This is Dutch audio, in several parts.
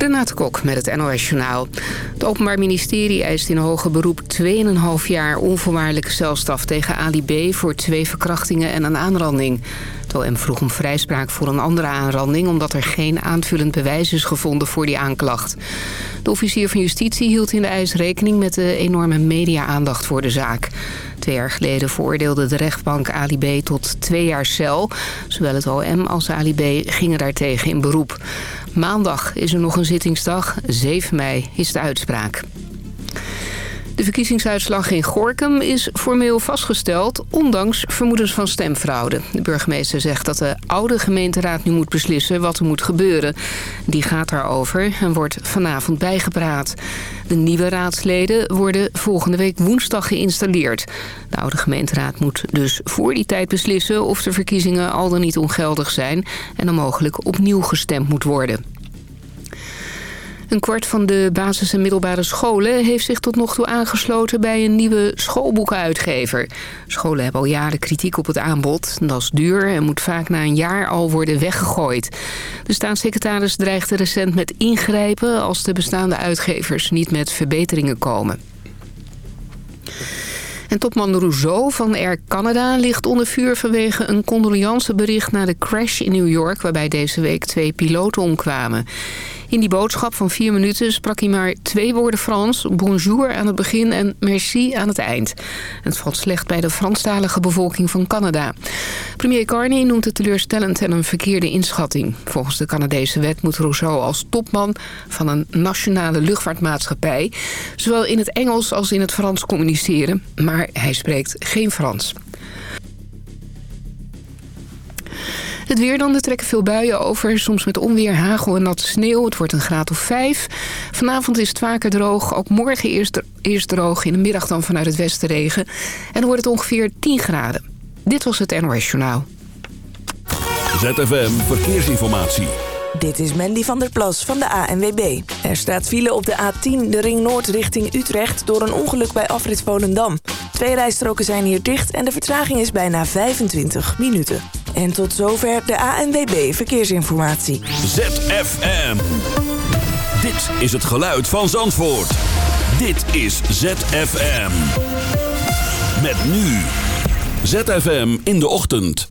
Renate Kok met het NOS Journaal. Het Openbaar Ministerie eist in hoger beroep 2,5 jaar onvoorwaardelijke celstraf tegen Ali B... voor twee verkrachtingen en een aanranding. Het OM vroeg om vrijspraak voor een andere aanranding... omdat er geen aanvullend bewijs is gevonden voor die aanklacht. De officier van justitie hield in de eis rekening met de enorme media-aandacht voor de zaak. Twee jaar geleden veroordeelde de rechtbank Ali B. tot twee jaar cel. Zowel het OM als Ali B. gingen daartegen in beroep. Maandag is er nog een zittingsdag. 7 mei is de uitspraak. De verkiezingsuitslag in Gorkum is formeel vastgesteld... ondanks vermoedens van stemfraude. De burgemeester zegt dat de oude gemeenteraad nu moet beslissen wat er moet gebeuren. Die gaat daarover en wordt vanavond bijgepraat. De nieuwe raadsleden worden volgende week woensdag geïnstalleerd. De oude gemeenteraad moet dus voor die tijd beslissen... of de verkiezingen al dan niet ongeldig zijn... en dan mogelijk opnieuw gestemd moet worden. Een kwart van de basis- en middelbare scholen heeft zich tot nog toe aangesloten bij een nieuwe schoolboekenuitgever. Scholen hebben al jaren kritiek op het aanbod. Dat is duur en moet vaak na een jaar al worden weggegooid. De staatssecretaris dreigde recent met ingrijpen als de bestaande uitgevers niet met verbeteringen komen. En topman Rousseau van Air Canada ligt onder vuur vanwege een condoleancebericht na de crash in New York... waarbij deze week twee piloten omkwamen. In die boodschap van vier minuten sprak hij maar twee woorden Frans. Bonjour aan het begin en merci aan het eind. Het valt slecht bij de Franstalige bevolking van Canada. Premier Carney noemt het teleurstellend en een verkeerde inschatting. Volgens de Canadese wet moet Rousseau als topman van een nationale luchtvaartmaatschappij... zowel in het Engels als in het Frans communiceren. Maar hij spreekt geen Frans. Het weer dan, er trekken veel buien over. Soms met onweer, hagel en natte sneeuw. Het wordt een graad of 5. Vanavond is het vaker droog. Ook morgen eerst, eerst droog. In de middag dan vanuit het westen regen. En dan wordt het ongeveer 10 graden. Dit was het NOS Journaal. ZFM Verkeersinformatie. Dit is Mandy van der Plas van de ANWB. Er staat file op de A10, de Ring Noord richting Utrecht... door een ongeluk bij afrit Volendam. Twee rijstroken zijn hier dicht en de vertraging is bijna 25 minuten. En tot zover de ANWB Verkeersinformatie. ZFM. Dit is het geluid van Zandvoort. Dit is ZFM. Met nu. ZFM in de ochtend.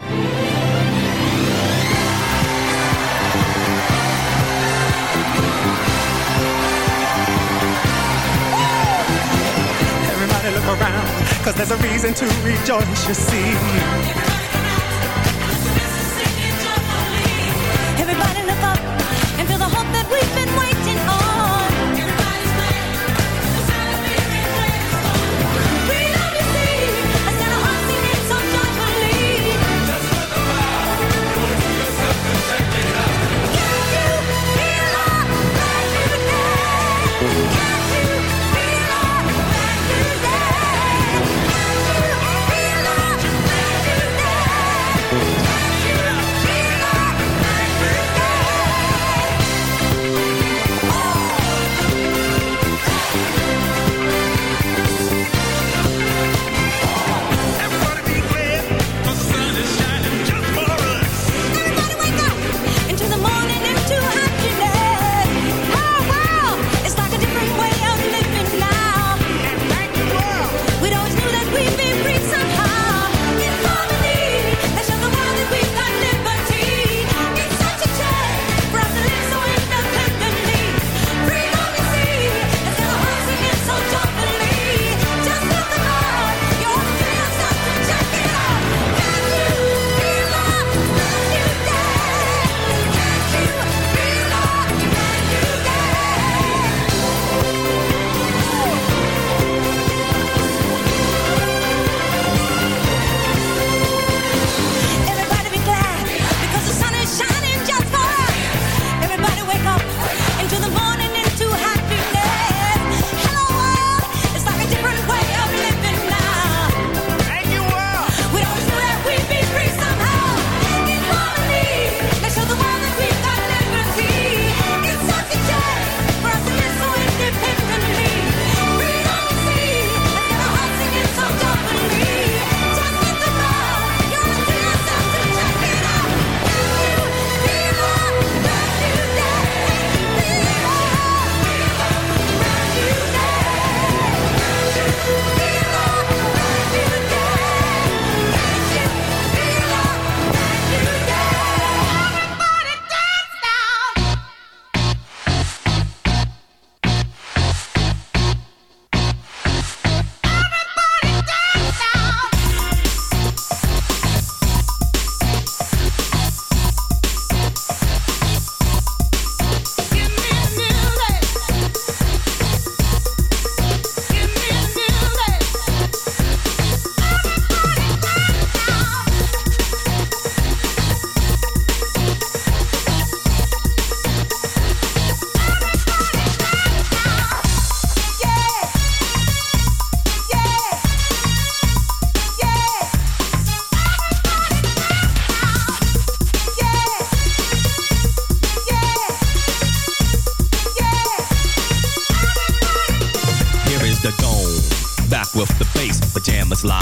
Everybody look around, cause there's a reason to rejoice, you see.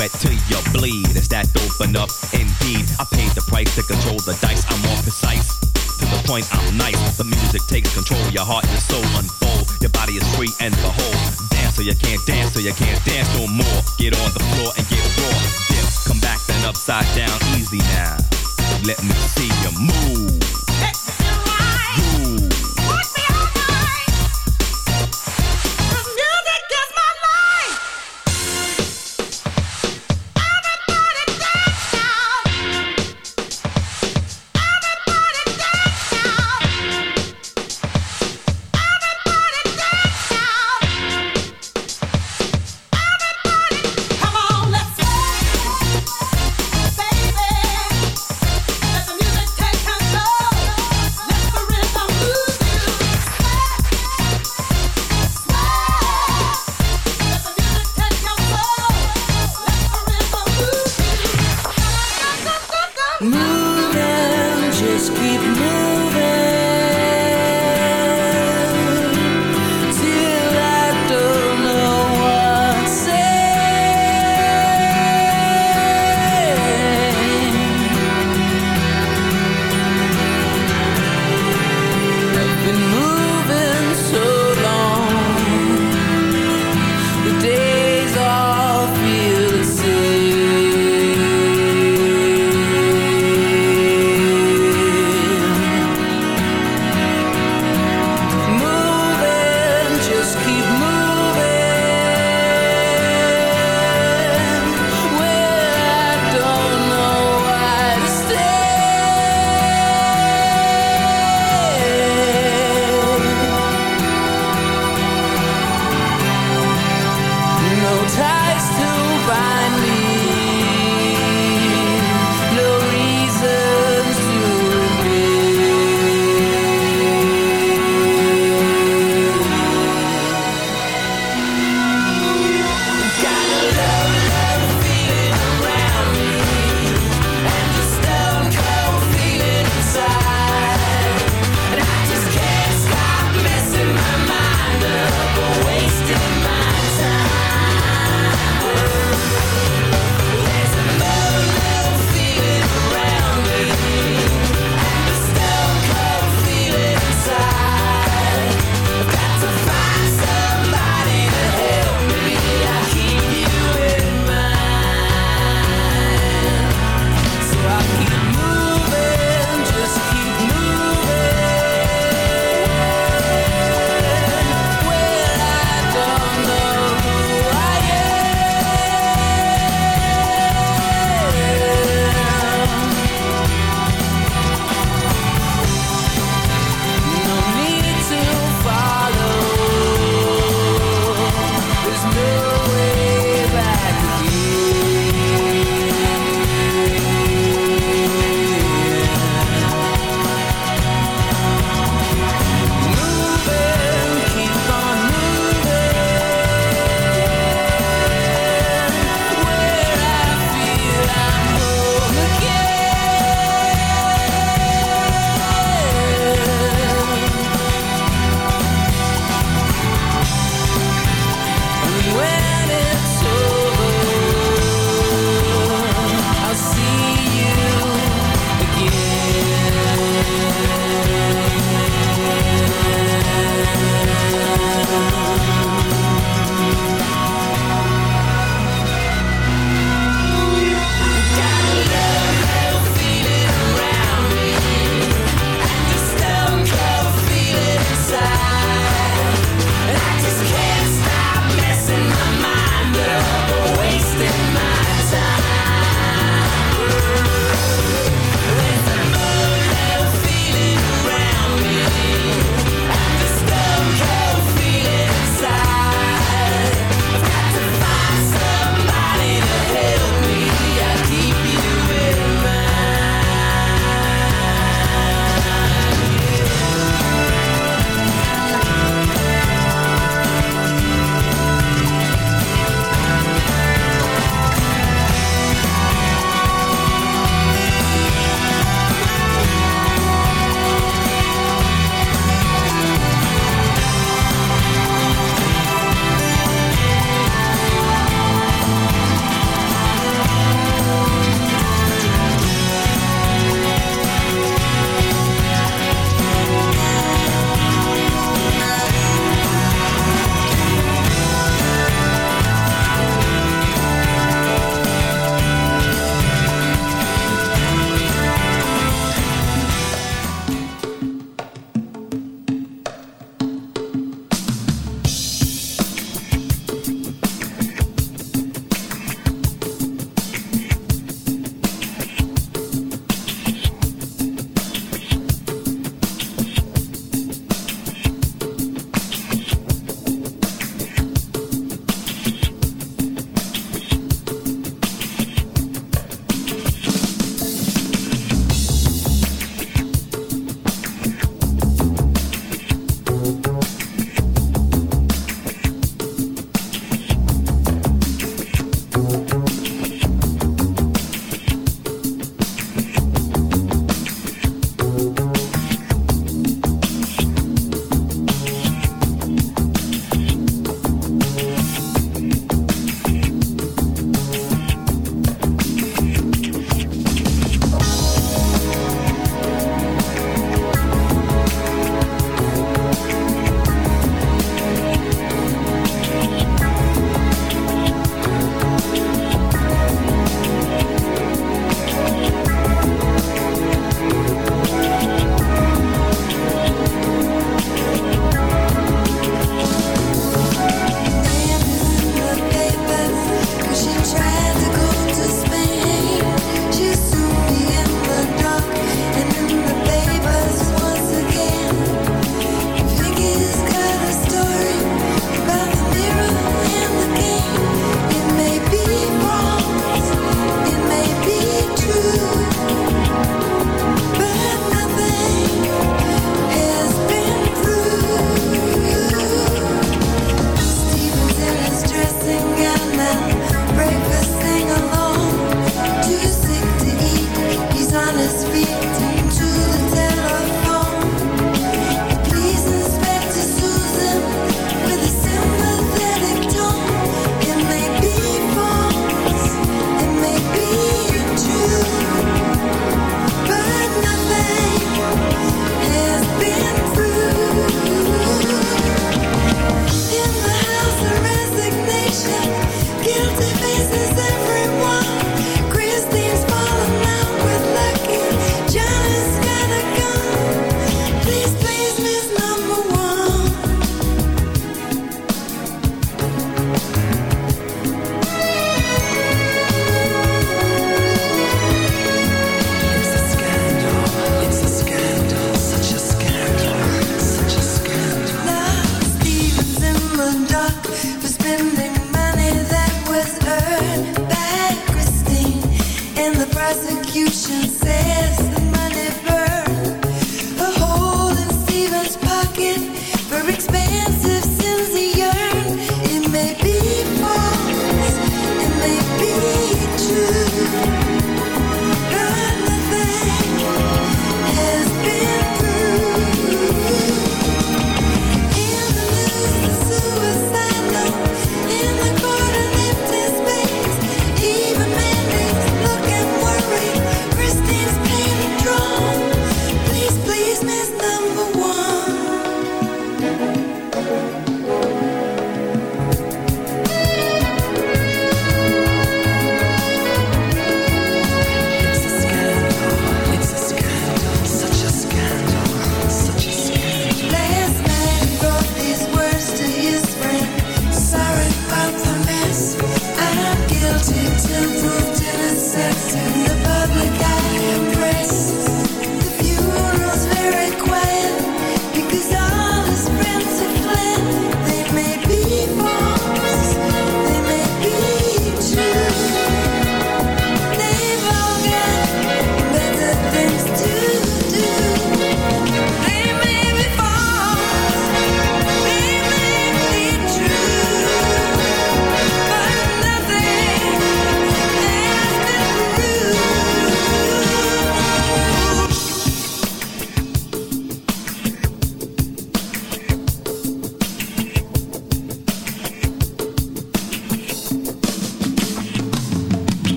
Sweat till you bleed. Is that dope enough? Indeed, I paid the price to control the dice. I'm more precise. To the point, I'm nice. The music takes control. Your heart and soul unfold. Your body is free and behold. Dance so you can't dance, so you can't dance no more. Get on the floor and get raw. Dip, come back then upside down, easy now. Let me see you move.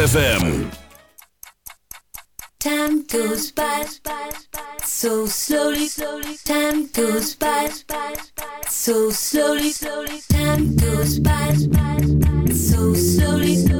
ZFM. Time goes by so slowly, time goes by so slowly, time goes by so slowly.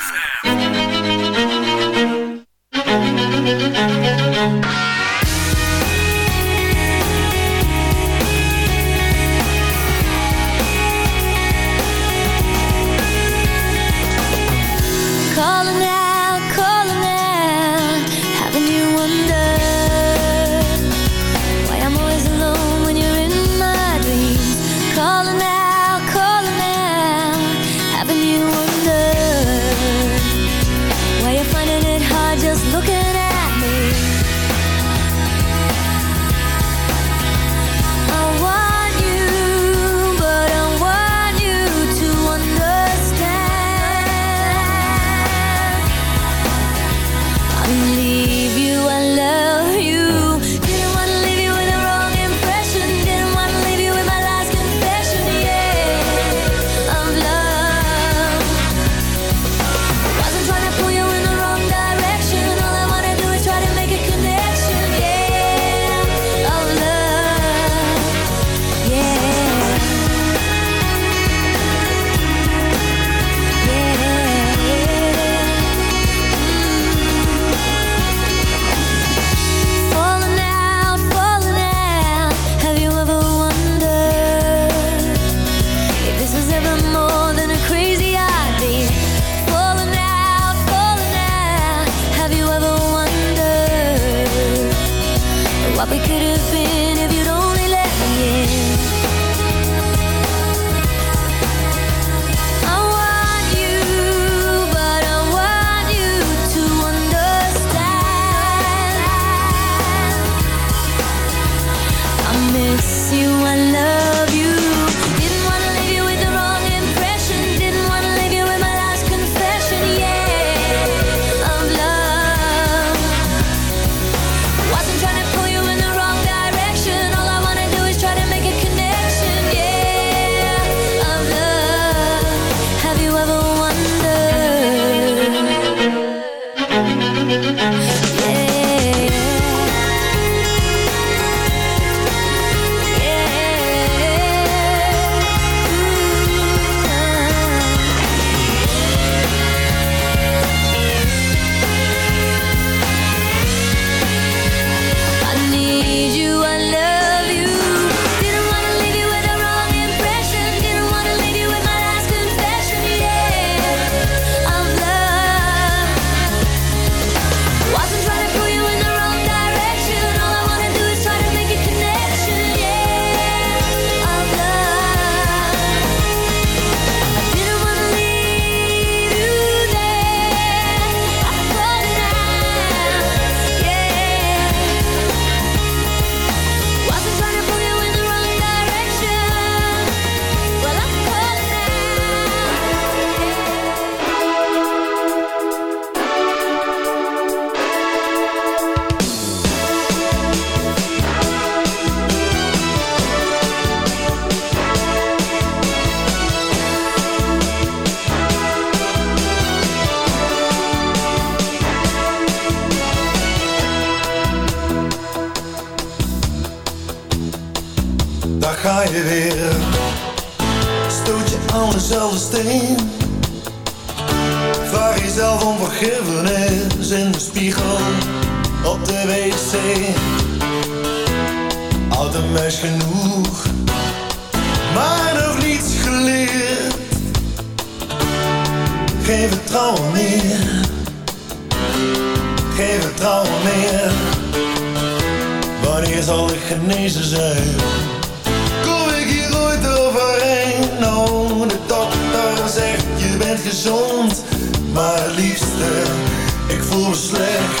meer Wanneer zal ik genezen zijn? Kom ik hier ooit overheen? Nou, de dokter zegt je bent gezond Maar liefste, ik voel me slecht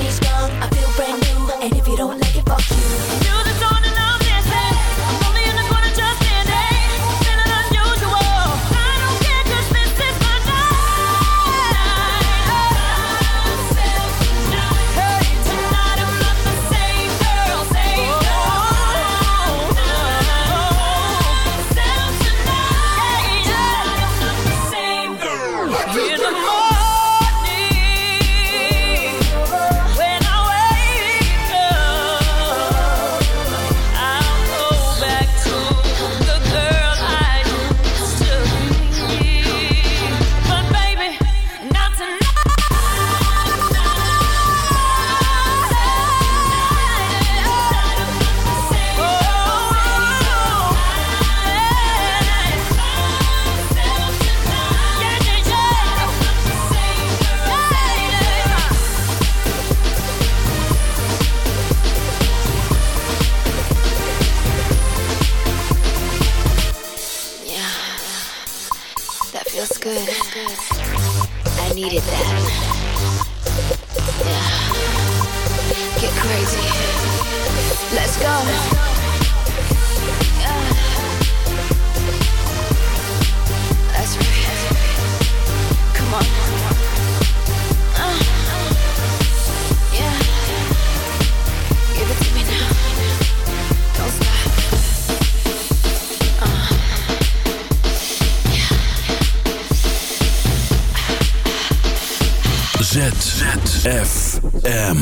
ZFM.